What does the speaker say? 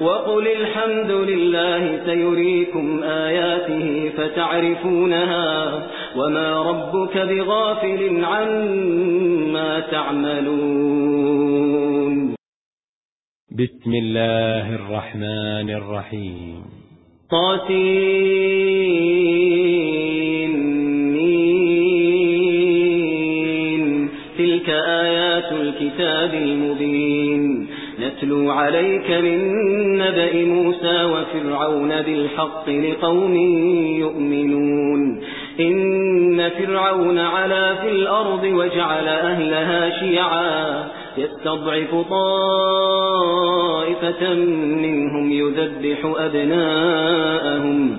وقل الحمد لله سيريكم آياته فتعرفونها وما ربك بغافل عما تعملون. بسم الله الرحمن الرحيم. طاسين تلك آيات الكتاب المبين. نتلو عليك من نبأ موسى وفرعون بالحق لقوم يؤمنون. إن فرعون علا في الأرض وجعل أهلها شيعا. يستضعف طائفة منهم يذبح أبناءهم.